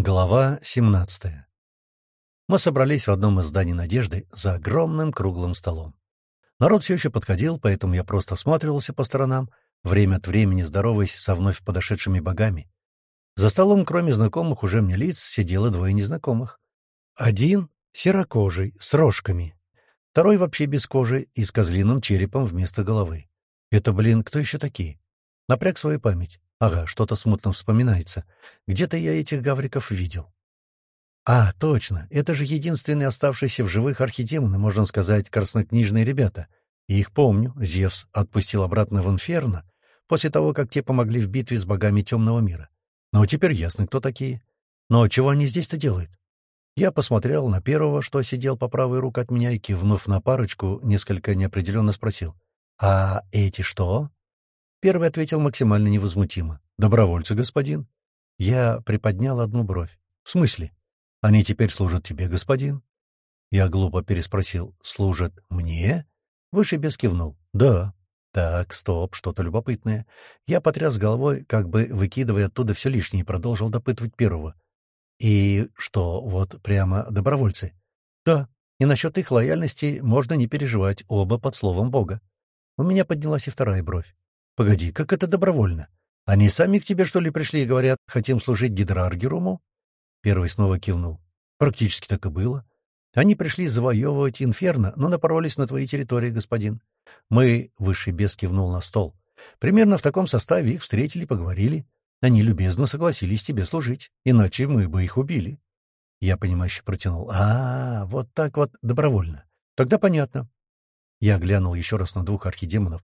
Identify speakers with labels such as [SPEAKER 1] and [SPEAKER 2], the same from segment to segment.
[SPEAKER 1] Глава 17 Мы собрались в одном из зданий «Надежды» за огромным круглым столом. Народ все еще подходил, поэтому я просто осматривался по сторонам, время от времени здороваясь со вновь подошедшими богами. За столом, кроме знакомых уже мне лиц, сидело двое незнакомых. Один — серокожий, с рожками. Второй вообще без кожи и с козлиным черепом вместо головы. Это, блин, кто еще такие? Напряг свою память. Ага, что-то смутно вспоминается. Где-то я этих гавриков видел. А, точно, это же единственные оставшиеся в живых архидемоны, можно сказать, краснокнижные ребята. И их помню, Зевс отпустил обратно в Инферно после того, как те помогли в битве с богами Темного мира. Но теперь ясно, кто такие. Но чего они здесь-то делают? Я посмотрел на первого, что сидел по правой руке от меня, и, кивнув на парочку, несколько неопределенно спросил. «А эти что?» Первый ответил максимально невозмутимо. «Добровольцы, господин». Я приподнял одну бровь. «В смысле? Они теперь служат тебе, господин?» Я глупо переспросил. «Служат мне?» Выше без кивнул. «Да». «Так, стоп, что-то любопытное». Я потряс головой, как бы выкидывая оттуда все лишнее, и продолжил допытывать первого. «И что, вот прямо добровольцы?» «Да, и насчет их лояльности можно не переживать, оба под словом Бога». У меня поднялась и вторая бровь. Погоди, как это добровольно? Они сами к тебе, что ли, пришли и говорят, хотим служить Гидраргеруму? Первый снова кивнул. Практически так и было. Они пришли завоевывать Инферно, но напоролись на твоей территории, господин. Мы, высший бес кивнул на стол. Примерно в таком составе их встретили, поговорили. Они любезно согласились тебе служить, иначе мы бы их убили. Я, понимающе протянул. А, вот так вот, добровольно. Тогда понятно. Я глянул еще раз на двух архидемонов,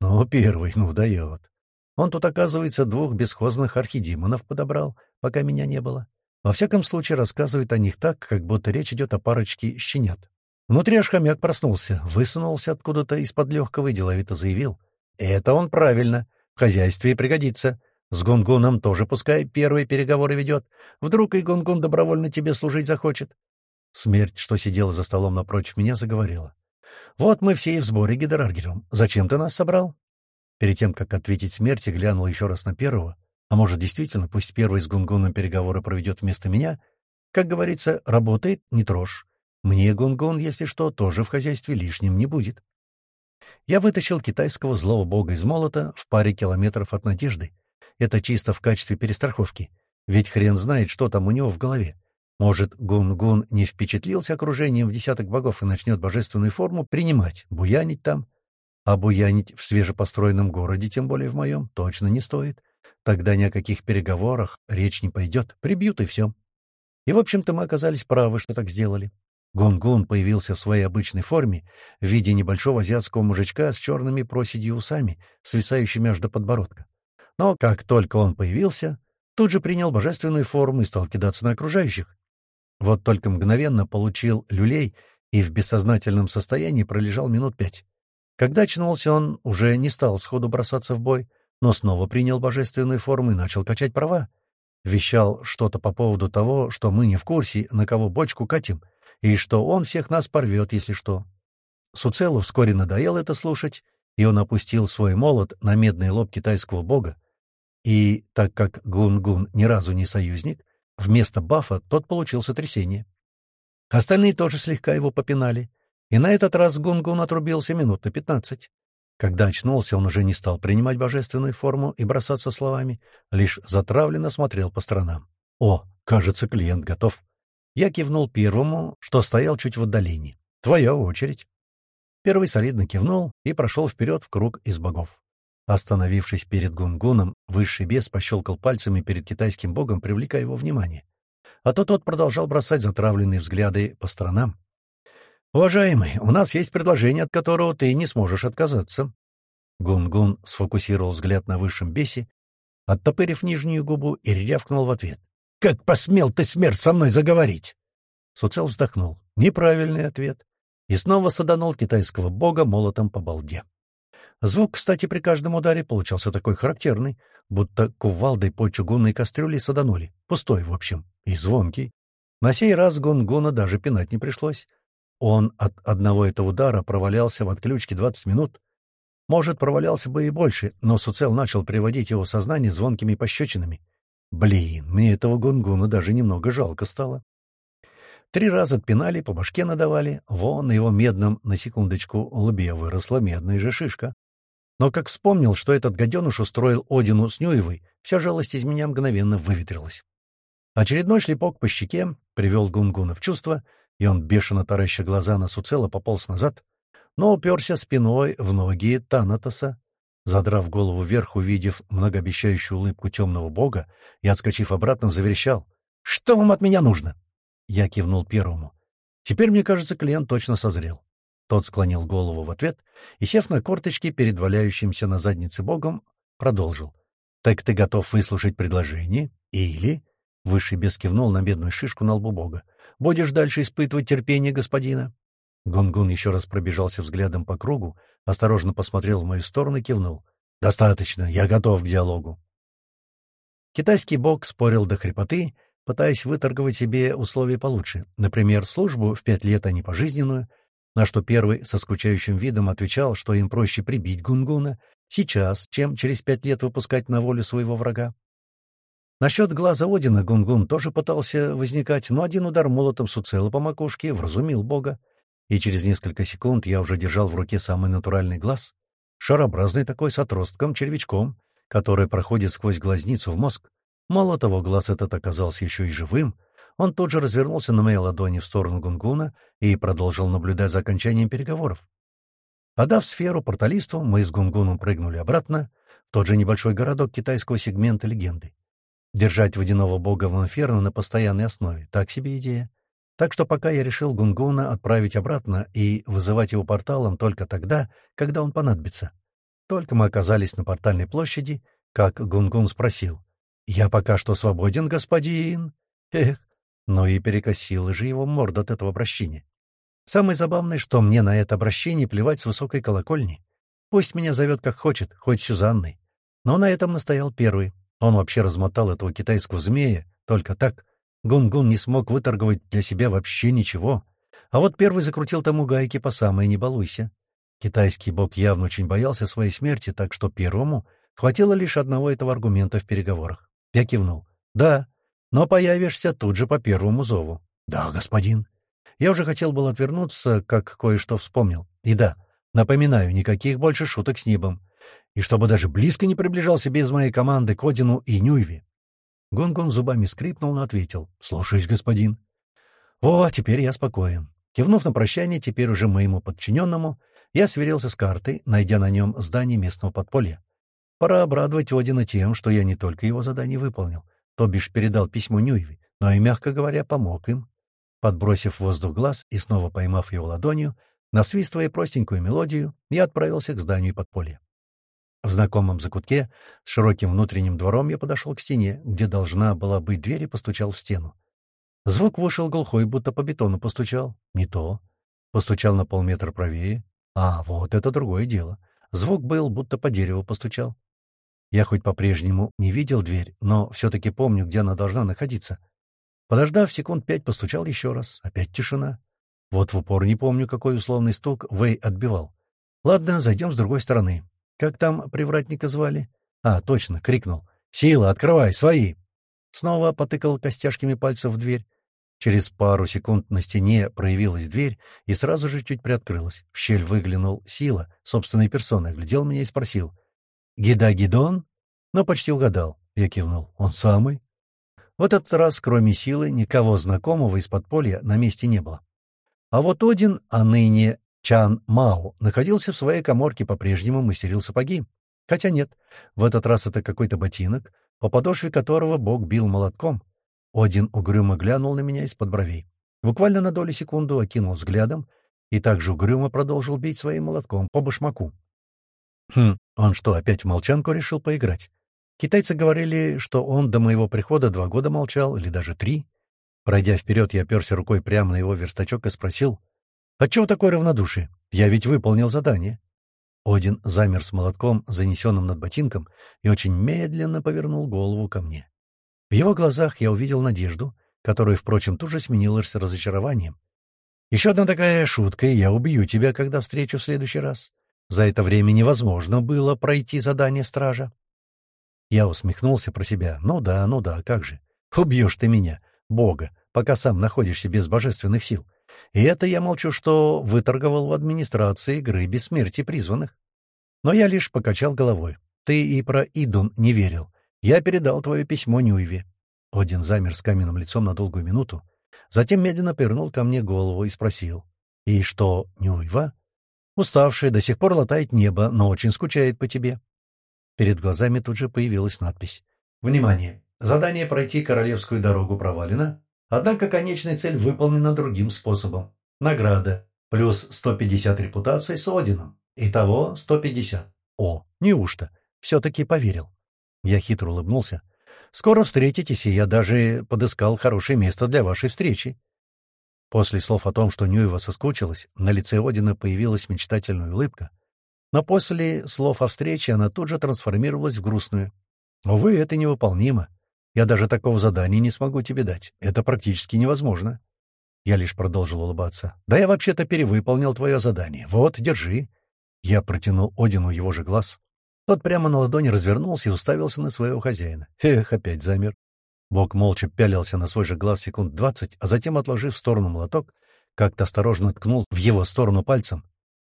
[SPEAKER 1] ну, первый, ну, дает. Он тут, оказывается, двух бесхозных архидемонов подобрал, пока меня не было. Во всяком случае, рассказывает о них так, как будто речь идет о парочке щенят. Внутри аж хомяк проснулся, высунулся откуда-то из-под легкого и деловито заявил. «Это он правильно. В хозяйстве пригодится. С Гунгуном тоже пускай первые переговоры ведет. Вдруг и Гунгун добровольно тебе служить захочет». Смерть, что сидела за столом напротив меня, заговорила. «Вот мы все и в сборе, Гидраргером. Зачем ты нас собрал?» Перед тем, как ответить смерти, глянул еще раз на первого. А может, действительно, пусть первый с Гунгуном переговоры проведет вместо меня? Как говорится, работает, не трожь. Мне Гунгун, если что, тоже в хозяйстве лишним не будет. Я вытащил китайского злого бога из молота в паре километров от надежды. Это чисто в качестве перестраховки. Ведь хрен знает, что там у него в голове. Может, Гун-Гун не впечатлился окружением в десяток богов и начнет божественную форму принимать, буянить там? А буянить в свежепостроенном городе, тем более в моем, точно не стоит. Тогда ни о каких переговорах речь не пойдет, прибьют и все. И, в общем-то, мы оказались правы, что так сделали. Гун-Гун появился в своей обычной форме в виде небольшого азиатского мужичка с черными проседью усами, свисающими аж до подбородка. Но как только он появился, тут же принял божественную форму и стал кидаться на окружающих. Вот только мгновенно получил люлей и в бессознательном состоянии пролежал минут пять. Когда очнулся он, уже не стал сходу бросаться в бой, но снова принял божественную форму и начал качать права. Вещал что-то по поводу того, что мы не в курсе, на кого бочку катим, и что он всех нас порвет, если что. Суцелу вскоре надоело это слушать, и он опустил свой молот на медный лоб китайского бога. И так как Гун-Гун ни разу не союзник, Вместо бафа тот получил сотрясение. Остальные тоже слегка его попинали, и на этот раз Гунгун отрубился минут на пятнадцать. Когда очнулся, он уже не стал принимать божественную форму и бросаться словами, лишь затравленно смотрел по сторонам. «О, кажется, клиент готов». Я кивнул первому, что стоял чуть в отдалении. «Твоя очередь». Первый солидно кивнул и прошел вперед в круг из богов. Остановившись перед Гунгуном, высший бес пощелкал пальцами перед китайским богом, привлекая его внимание. А то тот продолжал бросать затравленные взгляды по сторонам. «Уважаемый, у нас есть предложение, от которого ты не сможешь отказаться». Гунгун сфокусировал взгляд на высшем бесе, оттопырив нижнюю губу и рявкнул в ответ. «Как посмел ты, смерть, со мной заговорить?» Суцел вздохнул. Неправильный ответ. И снова саданул китайского бога молотом по балде. Звук, кстати, при каждом ударе получался такой характерный, будто кувалдой по чугунной кастрюле саданули. Пустой, в общем, и звонкий. На сей раз Гунгуна даже пинать не пришлось. Он от одного этого удара провалялся в отключке 20 минут. Может, провалялся бы и больше, но Суцел начал приводить его сознание звонкими пощечинами. Блин, мне этого гунгуна даже немного жалко стало. Три раза отпинали, по башке надавали. Вон на его медном, на секундочку, лбе выросла медная же шишка. Но как вспомнил, что этот гаденыш устроил Одину с Нюевой, вся жалость из меня мгновенно выветрилась. Очередной шлепок по щеке привел Гунгуна в чувство, и он, бешено тараща глаза на Суцела, пополз назад, но уперся спиной в ноги Танатоса. Задрав голову вверх, увидев многообещающую улыбку темного бога, и, отскочив обратно, заверещал. «Что вам от меня нужно?» Я кивнул первому. Теперь, мне кажется, клиент точно созрел. Тот склонил голову в ответ и, сев на корточки перед валяющимся на заднице богом, продолжил. «Так ты готов выслушать предложение? Или...» Высший бес кивнул на бедную шишку на лбу бога. «Будешь дальше испытывать терпение господина?» Гунгун еще раз пробежался взглядом по кругу, осторожно посмотрел в мою сторону и кивнул. «Достаточно, я готов к диалогу». Китайский бог спорил до хрипоты, пытаясь выторговать себе условия получше, например, службу в пять лет, а не пожизненную, на что первый со скучающим видом отвечал, что им проще прибить Гунгуна сейчас, чем через пять лет выпускать на волю своего врага. Насчет глаза Одина Гунгун тоже пытался возникать, но один удар молотом Суцела по макушке вразумил бога, и через несколько секунд я уже держал в руке самый натуральный глаз, шарообразный такой с отростком, червячком, который проходит сквозь глазницу в мозг, Мало того, глаз этот оказался еще и живым. Он тут же развернулся на моей ладони в сторону Гунгуна и продолжил наблюдать за окончанием переговоров. Отдав сферу порталисту, мы с Гунгуном прыгнули обратно в тот же небольшой городок китайского сегмента легенды. Держать водяного бога в инферно на постоянной основе — так себе идея. Так что пока я решил Гунгуна отправить обратно и вызывать его порталом только тогда, когда он понадобится. Только мы оказались на портальной площади, как Гунгун спросил — «Я пока что свободен, господин!» Эх, но и перекосила же его морда от этого обращения. Самое забавное, что мне на это обращение плевать с высокой колокольни. Пусть меня зовет как хочет, хоть Сюзанной. Но на этом настоял первый. Он вообще размотал этого китайского змея, только так. Гун-гун не смог выторговать для себя вообще ничего. А вот первый закрутил тому гайки по самой «не балуйся». Китайский бог явно очень боялся своей смерти, так что первому хватило лишь одного этого аргумента в переговорах. Я кивнул. «Да, но появишься тут же по первому зову». «Да, господин». Я уже хотел был отвернуться, как кое-что вспомнил. И да, напоминаю, никаких больше шуток с Нибом. И чтобы даже близко не приближался без моей команды к Одину и Нюйве. Гонгон зубами скрипнул, но ответил. «Слушаюсь, господин». «О, теперь я спокоен». Кивнув на прощание, теперь уже моему подчиненному, я сверился с картой, найдя на нем здание местного подполья. Пора обрадовать Одина тем, что я не только его задание выполнил, то бишь передал письмо Нюйве, но и, мягко говоря, помог им. Подбросив воздух глаз и снова поймав его ладонью, насвистывая простенькую мелодию, я отправился к зданию подполья. В знакомом закутке с широким внутренним двором я подошел к стене, где должна была быть дверь, и постучал в стену. Звук вышел глухой, будто по бетону постучал. Не то. Постучал на полметра правее. А, вот это другое дело. Звук был, будто по дереву постучал. Я хоть по-прежнему не видел дверь, но все-таки помню, где она должна находиться. Подождав секунд пять, постучал еще раз. Опять тишина. Вот в упор не помню, какой условный стук Вэй отбивал. Ладно, зайдем с другой стороны. Как там привратника звали? А, точно, крикнул. «Сила, открывай, свои!» Снова потыкал костяшками пальцев в дверь. Через пару секунд на стене проявилась дверь и сразу же чуть приоткрылась. В щель выглянул Сила, собственной персоной, глядел меня и спросил. Гида Гидон? Но почти угадал. Я кивнул. Он самый. В этот раз, кроме силы, никого знакомого из подполья на месте не было. А вот Один, а ныне Чан Мао, находился в своей коморке, по-прежнему мастерил сапоги. Хотя нет, в этот раз это какой-то ботинок, по подошве которого бог бил молотком. Один угрюмо глянул на меня из-под бровей. Буквально на долю секунду окинул взглядом и также угрюмо продолжил бить своим молотком по башмаку. Хм, он что, опять в молчанку решил поиграть? Китайцы говорили, что он до моего прихода два года молчал, или даже три. Пройдя вперед, я оперся рукой прямо на его верстачок и спросил, «А чего такое равнодушие? Я ведь выполнил задание». Один замер с молотком, занесенным над ботинком, и очень медленно повернул голову ко мне. В его глазах я увидел надежду, которая, впрочем, тут же сменилась разочарованием. «Еще одна такая шутка, и я убью тебя, когда встречу в следующий раз. За это время невозможно было пройти задание стража. Я усмехнулся про себя. Ну да, ну да, как же. Убьешь ты меня, Бога, пока сам находишься без божественных сил. И это я молчу, что выторговал в администрации игры бессмертия призванных. Но я лишь покачал головой. Ты и про Идун не верил. Я передал твое письмо Нюйве. Один замер с каменным лицом на долгую минуту, затем медленно повернул ко мне голову и спросил. «И что, Нюйва?» «Уставшая, до сих пор латает небо, но очень скучает по тебе». Перед глазами тут же появилась надпись. «Внимание! Задание пройти королевскую дорогу провалено, однако конечная цель выполнена другим способом. Награда. Плюс 150 репутаций с Одином. Итого 150. О, неужто? Все-таки поверил. Я хитро улыбнулся. Скоро встретитесь, и я даже подыскал хорошее место для вашей встречи. После слов о том, что Нюева соскучилась, на лице Одина появилась мечтательная улыбка. Но после слов о встрече она тут же трансформировалась в грустную. «Увы, это невыполнимо. Я даже такого задания не смогу тебе дать. Это практически невозможно». Я лишь продолжил улыбаться. «Да я вообще-то перевыполнил твое задание. Вот, держи». Я протянул Одину его же глаз. Тот прямо на ладони развернулся и уставился на своего хозяина. Эх, опять замер. Бог молча пялился на свой же глаз секунд двадцать, а затем, отложив в сторону молоток, как-то осторожно ткнул в его сторону пальцем.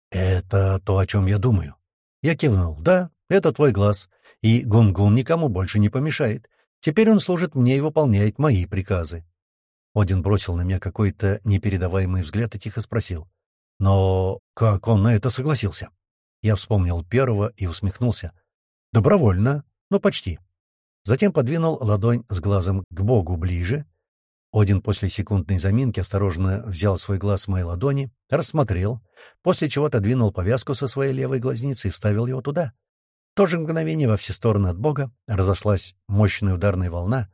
[SPEAKER 1] «Это то, о чем я думаю». Я кивнул. «Да, это твой глаз, и Гунгун никому больше не помешает. Теперь он служит мне и выполняет мои приказы». Один бросил на меня какой-то непередаваемый взгляд и тихо спросил. «Но как он на это согласился?» Я вспомнил первого и усмехнулся. «Добровольно, но почти». Затем подвинул ладонь с глазом к Богу ближе. Один после секундной заминки осторожно взял свой глаз в моей ладони, рассмотрел, после чего отодвинул повязку со своей левой глазницы и вставил его туда. В то же мгновение во все стороны от Бога разошлась мощная ударная волна.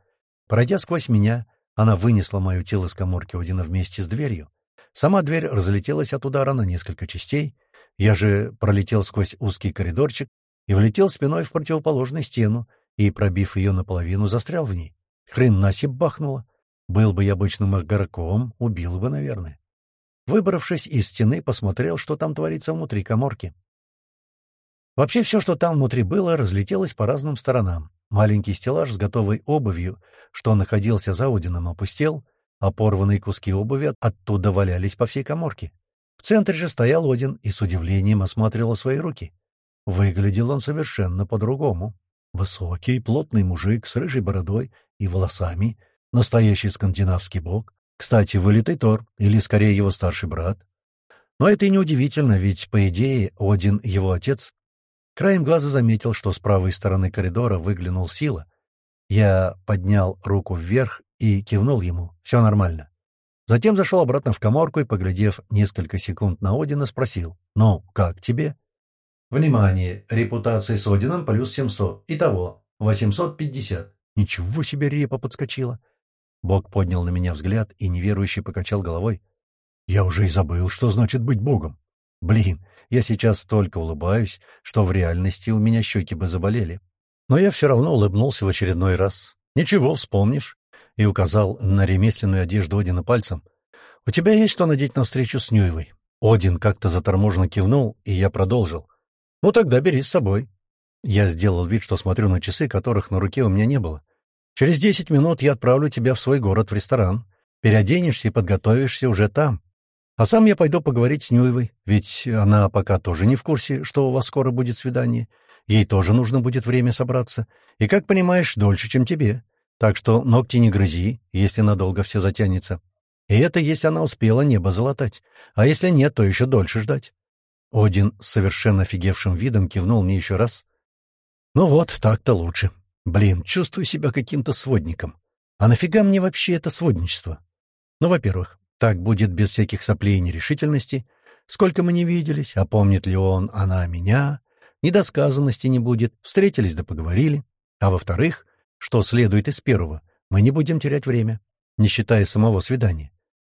[SPEAKER 1] Пройдя сквозь меня, она вынесла мое тело из коморки Одина вместе с дверью. Сама дверь разлетелась от удара на несколько частей — я же пролетел сквозь узкий коридорчик и влетел спиной в противоположную стену и, пробив ее наполовину, застрял в ней. Хрен насип бахнуло. Был бы я обычным игроком, убил бы, наверное. Выбравшись из стены, посмотрел, что там творится внутри коморки. Вообще все, что там внутри было, разлетелось по разным сторонам. Маленький стеллаж с готовой обувью, что находился за Одином, опустел, а порванные куски обуви оттуда валялись по всей коморке. В центре же стоял Один и с удивлением осматривал свои руки. Выглядел он совершенно по-другому. Высокий, плотный мужик с рыжей бородой и волосами, настоящий скандинавский бог. Кстати, вылитый Тор, или скорее его старший брат. Но это и не удивительно, ведь, по идее, Один — его отец. Краем глаза заметил, что с правой стороны коридора выглянул Сила. Я поднял руку вверх и кивнул ему. Все нормально. Затем зашел обратно в коморку и, поглядев несколько секунд на Одина, спросил. «Ну, как тебе?» «Внимание! Репутация с Одином плюс 700. Итого, 850». «Ничего себе репа подскочила!» Бог поднял на меня взгляд и неверующе покачал головой. «Я уже и забыл, что значит быть Богом. Блин, я сейчас столько улыбаюсь, что в реальности у меня щеки бы заболели. Но я все равно улыбнулся в очередной раз. Ничего, вспомнишь и указал на ремесленную одежду Одина пальцем. «У тебя есть что надеть на встречу с Нюевой?» Один как-то заторможенно кивнул, и я продолжил. «Ну тогда бери с собой». Я сделал вид, что смотрю на часы, которых на руке у меня не было. «Через десять минут я отправлю тебя в свой город, в ресторан. Переоденешься и подготовишься уже там. А сам я пойду поговорить с Нюевой, ведь она пока тоже не в курсе, что у вас скоро будет свидание. Ей тоже нужно будет время собраться. И, как понимаешь, дольше, чем тебе. Так что ногти не грызи, если надолго все затянется. И это если она успела небо залатать. А если нет, то еще дольше ждать. Один с совершенно офигевшим видом кивнул мне еще раз. Ну вот, так-то лучше. Блин, чувствую себя каким-то сводником. А нафига мне вообще это сводничество? Ну, во-первых, так будет без всяких соплей и нерешительности. Сколько мы не виделись, а помнит ли он, она меня? Недосказанности не будет, встретились да поговорили. А во-вторых, что следует из первого? Мы не будем терять время, не считая самого свидания.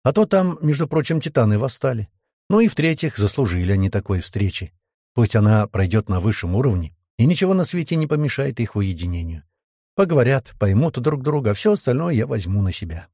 [SPEAKER 1] А то там, между прочим, титаны восстали. Ну и в-третьих, заслужили они такой встречи. Пусть она пройдет на высшем уровне, и ничего на свете не помешает их уединению. Поговорят, поймут друг друга, все остальное я возьму на себя.